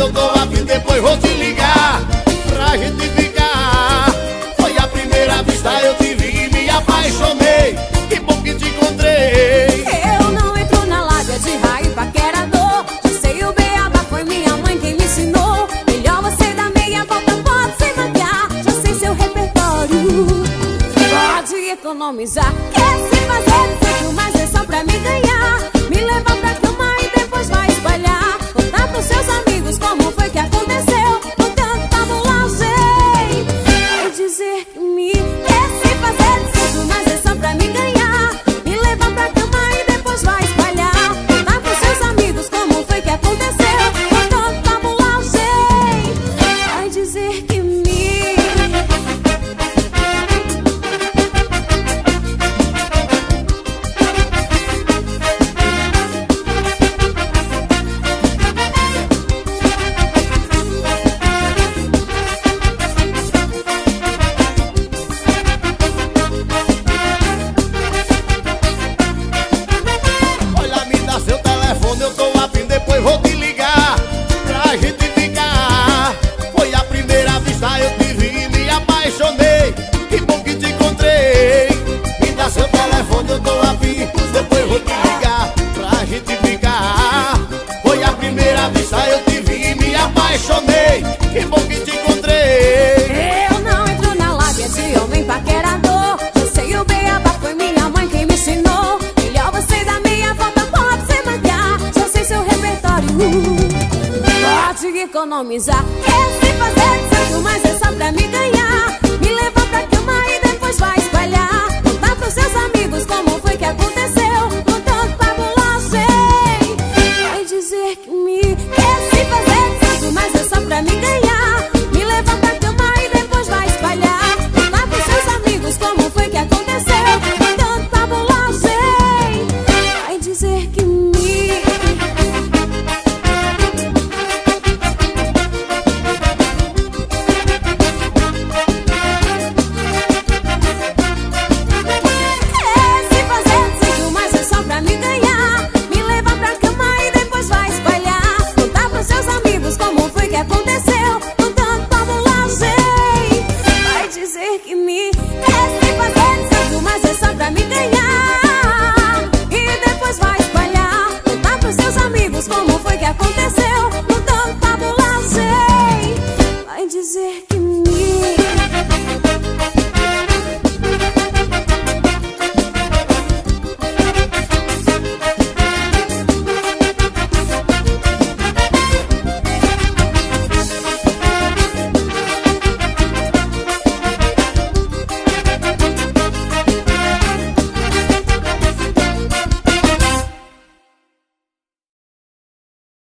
telefone, eu tô afim, depois vou te ligar Pra gente ficar. Foi a primeira vista, eu te vi e me apaixonei. Que bom que te encontrei. Eu não entro na lábia de raio paquerador Já sei o beaba, foi minha mãe quem me ensinou. Melhor você dar meia volta, pode se maquiar. Já sei seu repertório. Pode economizar. Quer se fazer, sei mas é só pra me ganhar. Me levar pra cama e depois vai espalhar. Contar pros seus tô afim, depois vou te ligar Pra gente ficar. Foi a primeira vista, eu te vi me apaixonei. Que bom que te encontrei. Me dá seu telefone, eu tô afim, depois vou te ligar Pra gente ficar. Foi a primeira vista, eu te vi me apaixonei economizar. Quer se fazer de santo, mas é só pra me me que me de santo, mas é só pra me ganhar.